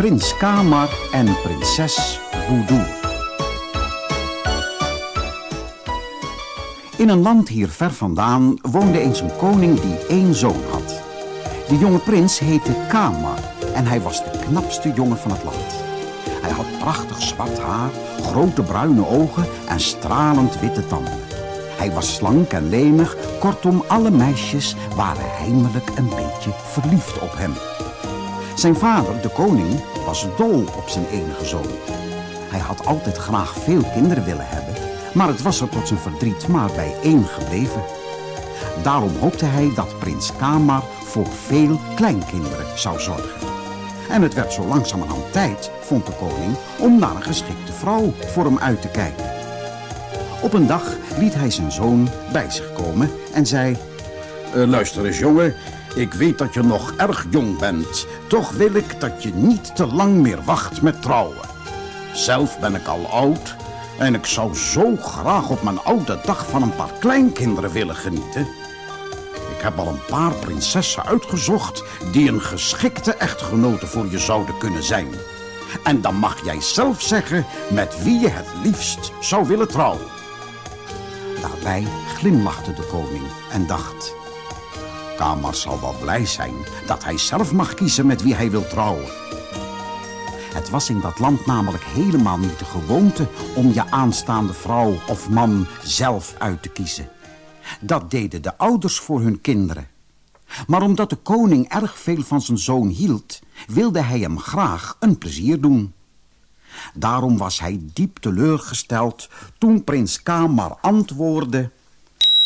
Prins Kamar en prinses Boudour. In een land hier ver vandaan woonde eens een koning die één zoon had. De jonge prins heette Kamar en hij was de knapste jongen van het land. Hij had prachtig zwart haar, grote bruine ogen en stralend witte tanden. Hij was slank en lenig, kortom alle meisjes waren heimelijk een beetje verliefd op hem. Zijn vader, de koning, was dol op zijn enige zoon. Hij had altijd graag veel kinderen willen hebben, maar het was er tot zijn verdriet maar bij één gebleven. Daarom hoopte hij dat prins Kamar voor veel kleinkinderen zou zorgen. En het werd zo langzamerhand tijd, vond de koning, om naar een geschikte vrouw voor hem uit te kijken. Op een dag liet hij zijn zoon bij zich komen en zei... Uh, luister eens, jongen. Ik weet dat je nog erg jong bent. Toch wil ik dat je niet te lang meer wacht met trouwen. Zelf ben ik al oud en ik zou zo graag op mijn oude dag van een paar kleinkinderen willen genieten. Ik heb al een paar prinsessen uitgezocht die een geschikte echtgenote voor je zouden kunnen zijn. En dan mag jij zelf zeggen met wie je het liefst zou willen trouwen. Daarbij glimlachte de koning en dacht... Kamar zal wel blij zijn dat hij zelf mag kiezen met wie hij wil trouwen. Het was in dat land namelijk helemaal niet de gewoonte om je aanstaande vrouw of man zelf uit te kiezen. Dat deden de ouders voor hun kinderen. Maar omdat de koning erg veel van zijn zoon hield, wilde hij hem graag een plezier doen. Daarom was hij diep teleurgesteld toen prins Kamar antwoordde...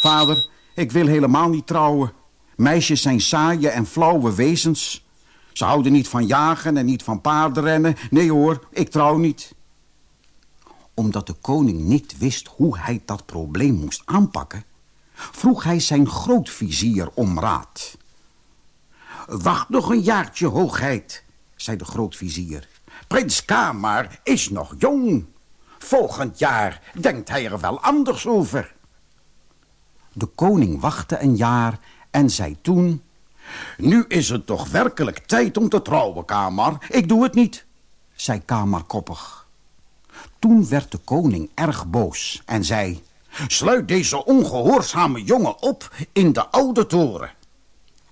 Vader, ik wil helemaal niet trouwen. Meisjes zijn saaie en flauwe wezens. Ze houden niet van jagen en niet van paardenrennen. Nee hoor, ik trouw niet. Omdat de koning niet wist hoe hij dat probleem moest aanpakken... vroeg hij zijn grootvizier om raad. Wacht nog een jaartje, hoogheid, zei de grootvizier. Prins Kamar is nog jong. Volgend jaar denkt hij er wel anders over. De koning wachtte een jaar en zei toen... Nu is het toch werkelijk tijd om te trouwen, Kamar. Ik doe het niet, zei Kamar koppig. Toen werd de koning erg boos en zei... Sluit deze ongehoorzame jongen op in de oude toren.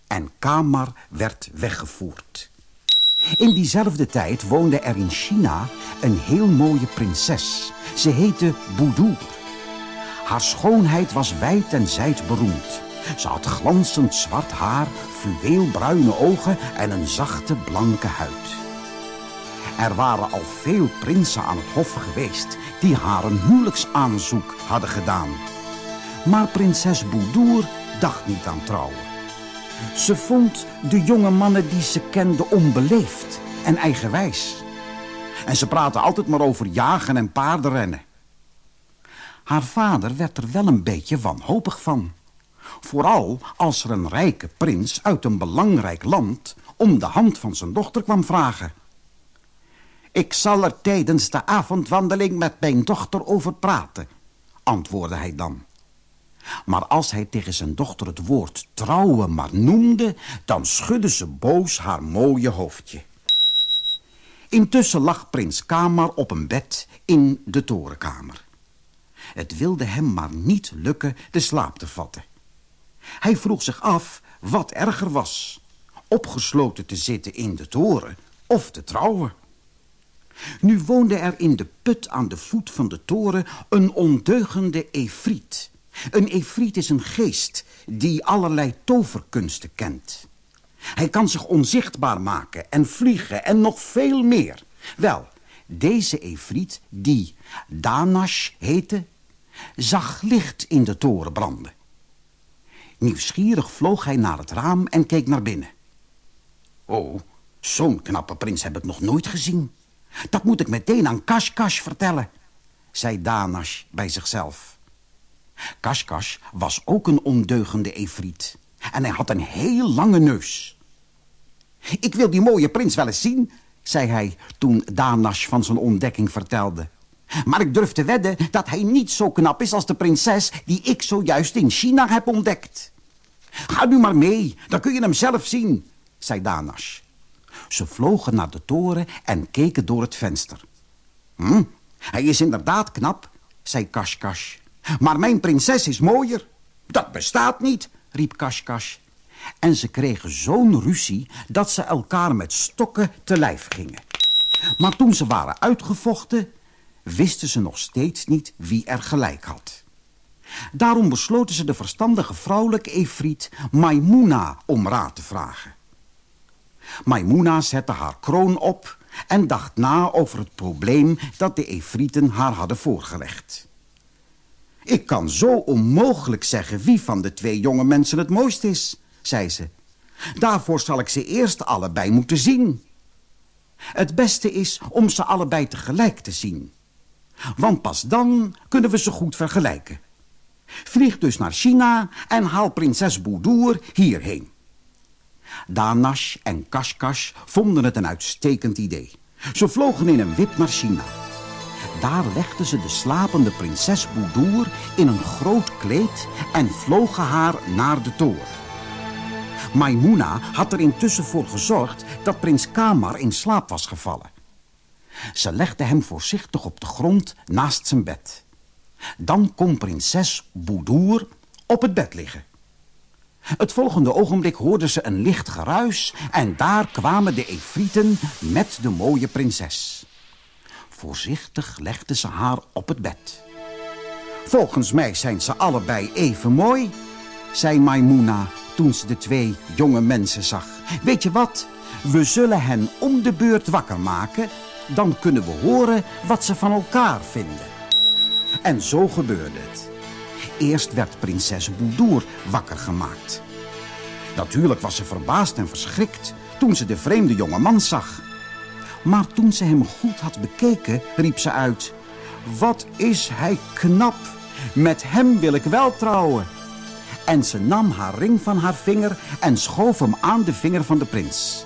En Kamar werd weggevoerd. In diezelfde tijd woonde er in China een heel mooie prinses. Ze heette Boudour. Haar schoonheid was wijd en zijd beroemd. Ze had glanzend zwart haar, fluweelbruine ogen en een zachte blanke huid. Er waren al veel prinsen aan het hof geweest die haar een huwelijksaanzoek hadden gedaan. Maar prinses Boudour dacht niet aan trouwen. Ze vond de jonge mannen die ze kende onbeleefd en eigenwijs. En ze praten altijd maar over jagen en paardenrennen. Haar vader werd er wel een beetje wanhopig van. Vooral als er een rijke prins uit een belangrijk land om de hand van zijn dochter kwam vragen. Ik zal er tijdens de avondwandeling met mijn dochter over praten, antwoordde hij dan. Maar als hij tegen zijn dochter het woord trouwen maar noemde, dan schudde ze boos haar mooie hoofdje. Intussen lag prins Kamar op een bed in de torenkamer. Het wilde hem maar niet lukken de slaap te vatten. Hij vroeg zich af wat erger was. Opgesloten te zitten in de toren of te trouwen. Nu woonde er in de put aan de voet van de toren een ondeugende efriet. Een efriet is een geest die allerlei toverkunsten kent. Hij kan zich onzichtbaar maken en vliegen en nog veel meer. Wel, deze efriet, die Danash heette, zag licht in de toren branden. Nieuwsgierig vloog hij naar het raam en keek naar binnen. Oh, zo'n knappe prins heb ik nog nooit gezien. Dat moet ik meteen aan Kashkash vertellen, zei Danash bij zichzelf. Kashkash was ook een ondeugende efriet. En hij had een heel lange neus. Ik wil die mooie prins wel eens zien, zei hij toen Danash van zijn ontdekking vertelde. Maar ik durf te wedden dat hij niet zo knap is als de prinses die ik zojuist in China heb ontdekt. Ga nu maar mee, dan kun je hem zelf zien, zei Danash. Ze vlogen naar de toren en keken door het venster. Hm, hij is inderdaad knap, zei Kashkash. Maar mijn prinses is mooier. Dat bestaat niet, riep Kashkash. En ze kregen zo'n ruzie dat ze elkaar met stokken te lijf gingen. Maar toen ze waren uitgevochten, wisten ze nog steeds niet wie er gelijk had. Daarom besloten ze de verstandige vrouwelijke Efriet Maimuna om raad te vragen. Maimuna zette haar kroon op en dacht na over het probleem dat de Efrieten haar hadden voorgelegd. Ik kan zo onmogelijk zeggen wie van de twee jonge mensen het mooist is, zei ze. Daarvoor zal ik ze eerst allebei moeten zien. Het beste is om ze allebei tegelijk te zien. Want pas dan kunnen we ze goed vergelijken. Vlieg dus naar China en haal prinses Boudour hierheen. Danash en Kashkash vonden het een uitstekend idee. Ze vlogen in een wip naar China. Daar legden ze de slapende prinses Boudour in een groot kleed en vlogen haar naar de toren. Maimuna had er intussen voor gezorgd dat prins Kamar in slaap was gevallen. Ze legde hem voorzichtig op de grond naast zijn bed. Dan kon prinses Boudour op het bed liggen. Het volgende ogenblik hoorden ze een licht geruis... en daar kwamen de Efrieten met de mooie prinses. Voorzichtig legden ze haar op het bed. Volgens mij zijn ze allebei even mooi, zei Maimuna toen ze de twee jonge mensen zag. Weet je wat? We zullen hen om de beurt wakker maken. Dan kunnen we horen wat ze van elkaar vinden. En zo gebeurde het. Eerst werd prinses Boudour wakker gemaakt. Natuurlijk was ze verbaasd en verschrikt toen ze de vreemde jonge man zag. Maar toen ze hem goed had bekeken, riep ze uit... Wat is hij knap! Met hem wil ik wel trouwen. En ze nam haar ring van haar vinger en schoof hem aan de vinger van de prins.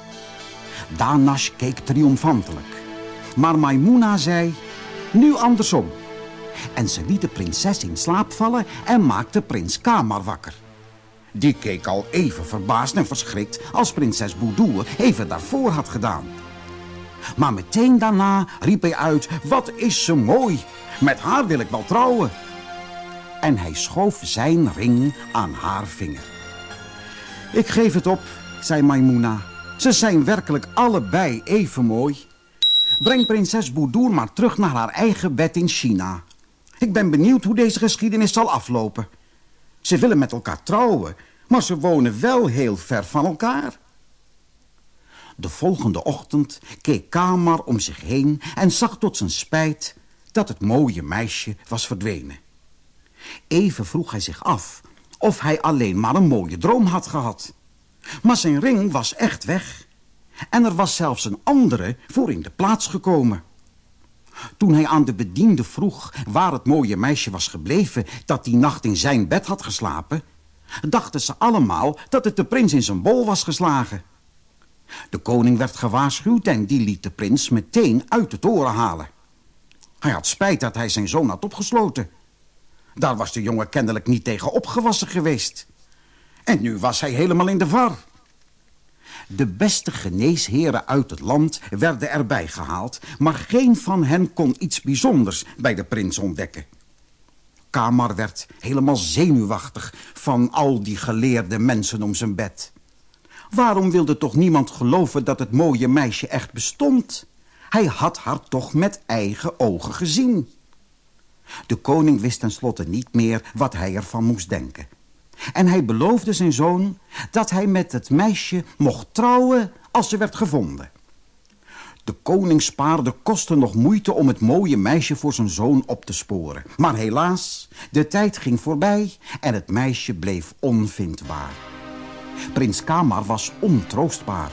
Danash keek triomfantelijk. Maar Maimuna zei, nu andersom. En ze liet de prinses in slaap vallen en maakte prins Kamar wakker. Die keek al even verbaasd en verschrikt als prinses Boudour even daarvoor had gedaan. Maar meteen daarna riep hij uit, wat is ze mooi. Met haar wil ik wel trouwen. En hij schoof zijn ring aan haar vinger. Ik geef het op, zei Maimuna. Ze zijn werkelijk allebei even mooi. Breng prinses Boudour maar terug naar haar eigen bed in China. Ik ben benieuwd hoe deze geschiedenis zal aflopen. Ze willen met elkaar trouwen, maar ze wonen wel heel ver van elkaar. De volgende ochtend keek Kamar om zich heen en zag tot zijn spijt dat het mooie meisje was verdwenen. Even vroeg hij zich af of hij alleen maar een mooie droom had gehad. Maar zijn ring was echt weg. En er was zelfs een andere voor in de plaats gekomen. Toen hij aan de bediende vroeg waar het mooie meisje was gebleven... dat die nacht in zijn bed had geslapen... dachten ze allemaal dat het de prins in zijn bol was geslagen. De koning werd gewaarschuwd en die liet de prins meteen uit de toren halen. Hij had spijt dat hij zijn zoon had opgesloten. Daar was de jongen kennelijk niet tegen opgewassen geweest. En nu was hij helemaal in de var. De beste geneesheren uit het land werden erbij gehaald... maar geen van hen kon iets bijzonders bij de prins ontdekken. Kamar werd helemaal zenuwachtig van al die geleerde mensen om zijn bed. Waarom wilde toch niemand geloven dat het mooie meisje echt bestond? Hij had haar toch met eigen ogen gezien. De koning wist tenslotte niet meer wat hij ervan moest denken. En hij beloofde zijn zoon dat hij met het meisje mocht trouwen als ze werd gevonden. De koning spaarde kosten nog moeite om het mooie meisje voor zijn zoon op te sporen. Maar helaas, de tijd ging voorbij en het meisje bleef onvindbaar. Prins Kamar was ontroostbaar.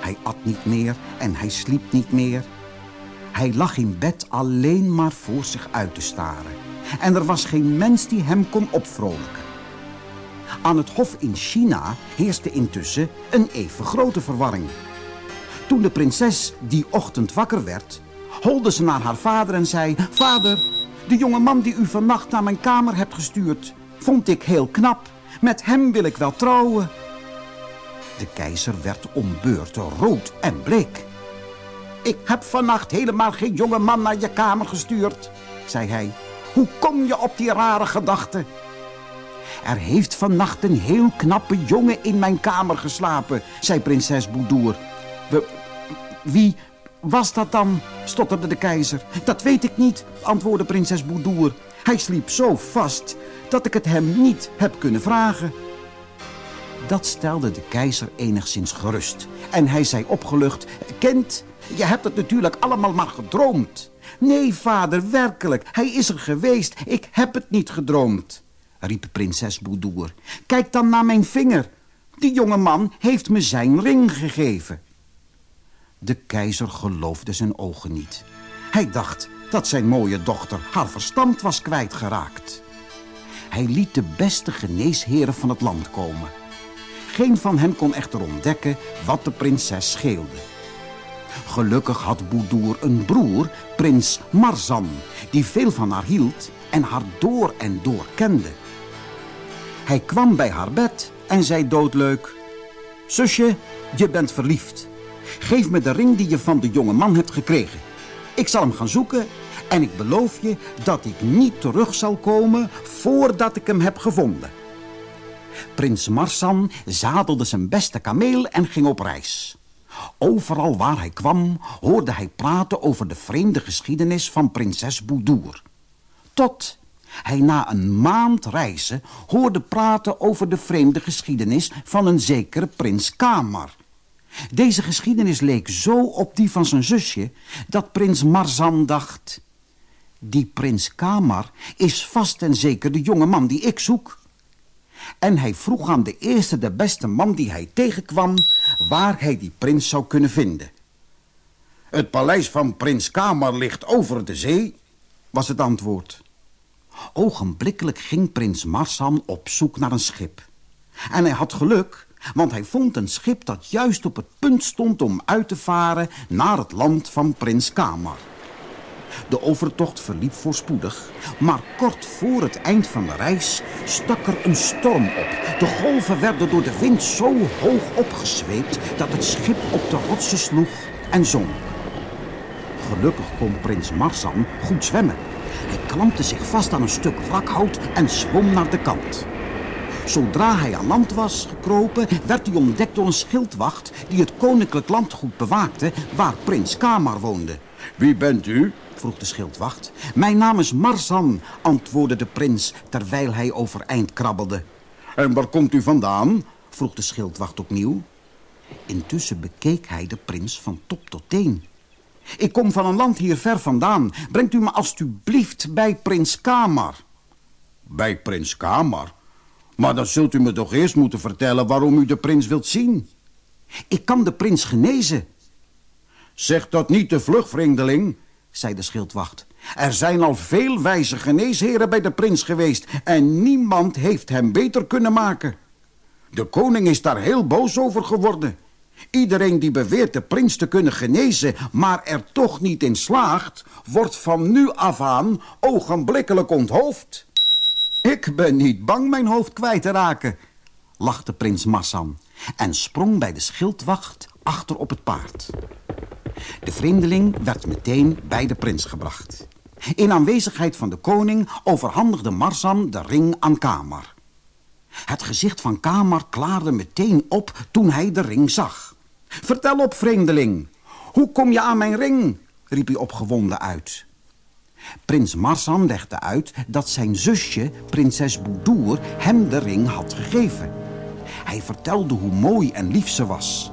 Hij at niet meer en hij sliep niet meer. Hij lag in bed alleen maar voor zich uit te staren. En er was geen mens die hem kon opvrolijken. Aan het hof in China heerste intussen een even grote verwarring. Toen de prinses die ochtend wakker werd, holde ze naar haar vader en zei... Vader, de jonge man die u vannacht naar mijn kamer hebt gestuurd, vond ik heel knap. Met hem wil ik wel trouwen. De keizer werd om beurten rood en bleek. Ik heb vannacht helemaal geen jonge man naar je kamer gestuurd, zei hij. Hoe kom je op die rare gedachte? Er heeft vannacht een heel knappe jongen in mijn kamer geslapen, zei prinses Boudour. Wie was dat dan? stotterde de keizer. Dat weet ik niet, antwoordde prinses Boudour. Hij sliep zo vast dat ik het hem niet heb kunnen vragen. Dat stelde de keizer enigszins gerust. En hij zei opgelucht, kind, je hebt het natuurlijk allemaal maar gedroomd. Nee, vader, werkelijk, hij is er geweest. Ik heb het niet gedroomd, riep prinses Boudour. Kijk dan naar mijn vinger. Die jonge man heeft me zijn ring gegeven. De keizer geloofde zijn ogen niet. Hij dacht dat zijn mooie dochter haar verstand was kwijtgeraakt. Hij liet de beste geneesheren van het land komen. Geen van hen kon echter ontdekken wat de prinses scheelde. Gelukkig had Boudour een broer, prins Marzan, die veel van haar hield en haar door en door kende. Hij kwam bij haar bed en zei doodleuk... Zusje, je bent verliefd. Geef me de ring die je van de jonge man hebt gekregen. Ik zal hem gaan zoeken en ik beloof je dat ik niet terug zal komen voordat ik hem heb gevonden. Prins Marsan zadelde zijn beste kameel en ging op reis. Overal waar hij kwam hoorde hij praten over de vreemde geschiedenis van prinses Boudour. Tot hij na een maand reizen hoorde praten over de vreemde geschiedenis van een zekere prins Kamar. Deze geschiedenis leek zo op die van zijn zusje dat prins Marzan dacht... Die prins Kamar is vast en zeker de jonge man die ik zoek. En hij vroeg aan de eerste de beste man die hij tegenkwam... waar hij die prins zou kunnen vinden. Het paleis van prins Kamar ligt over de zee, was het antwoord. Ogenblikkelijk ging prins Marsan op zoek naar een schip. En hij had geluk, want hij vond een schip dat juist op het punt stond om uit te varen naar het land van prins Kamar. De overtocht verliep voorspoedig, maar kort voor het eind van de reis stak er een storm op. De golven werden door de wind zo hoog opgezweept dat het schip op de rotsen sloeg en zonk. Gelukkig kon prins Marsan goed zwemmen. Hij klampte zich vast aan een stuk wrakhout en zwom naar de kant. Zodra hij aan land was gekropen, werd hij ontdekt door een schildwacht die het koninklijk landgoed bewaakte waar prins Kamar woonde. Wie bent u? vroeg de schildwacht. Mijn naam is Marsan, antwoordde de prins terwijl hij overeind krabbelde. En waar komt u vandaan? vroeg de schildwacht opnieuw. Intussen bekeek hij de prins van top tot teen. Ik kom van een land hier ver vandaan. Brengt u me alstublieft bij prins Kamar. Bij prins Kamar? Maar dan zult u me toch eerst moeten vertellen waarom u de prins wilt zien. Ik kan de prins genezen. Zeg dat niet de vlug, vreemdeling, zei de schildwacht. Er zijn al veel wijze geneesheren bij de prins geweest... en niemand heeft hem beter kunnen maken. De koning is daar heel boos over geworden. Iedereen die beweert de prins te kunnen genezen... maar er toch niet in slaagt... wordt van nu af aan ogenblikkelijk onthoofd. Ik ben niet bang mijn hoofd kwijt te raken, lachte prins Massan... en sprong bij de schildwacht achter op het paard. De vreemdeling werd meteen bij de prins gebracht. In aanwezigheid van de koning overhandigde Marsan de ring aan Kamar. Het gezicht van Kamar klaarde meteen op toen hij de ring zag. Vertel op, vreemdeling. Hoe kom je aan mijn ring? riep hij opgewonden uit. Prins Marsan legde uit dat zijn zusje, prinses Boudour, hem de ring had gegeven. Hij vertelde hoe mooi en lief ze was.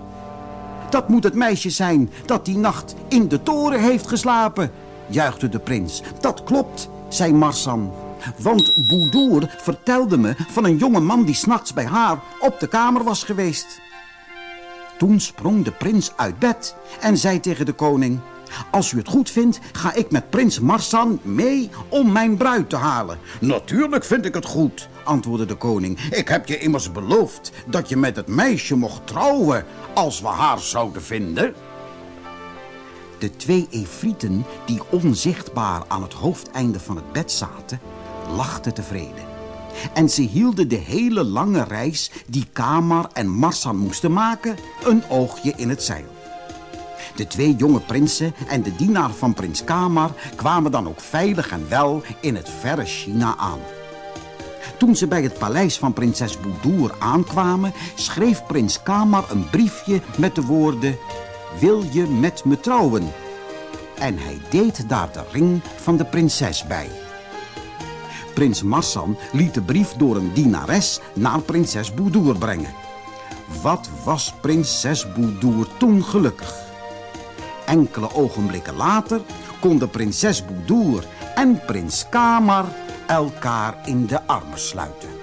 Dat moet het meisje zijn dat die nacht in de toren heeft geslapen, juichte de prins. Dat klopt, zei Marsan. Want Boudour vertelde me van een jonge man die s'nachts bij haar op de kamer was geweest. Toen sprong de prins uit bed en zei tegen de koning... Als u het goed vindt, ga ik met prins Marsan mee om mijn bruid te halen. Natuurlijk vind ik het goed, antwoordde de koning. Ik heb je immers beloofd dat je met het meisje mocht trouwen als we haar zouden vinden. De twee efrieten die onzichtbaar aan het hoofdeinde van het bed zaten, lachten tevreden. En ze hielden de hele lange reis die Kamar en Marsan moesten maken een oogje in het zeil. De twee jonge prinsen en de dienaar van prins Kamar kwamen dan ook veilig en wel in het verre China aan. Toen ze bij het paleis van prinses Boudour aankwamen, schreef prins Kamar een briefje met de woorden... Wil je met me trouwen? En hij deed daar de ring van de prinses bij. Prins Marsan liet de brief door een dienares naar prinses Boudour brengen. Wat was prinses Boudour toen gelukkig. Enkele ogenblikken later konden prinses Boudour en prins Kamar elkaar in de armen sluiten.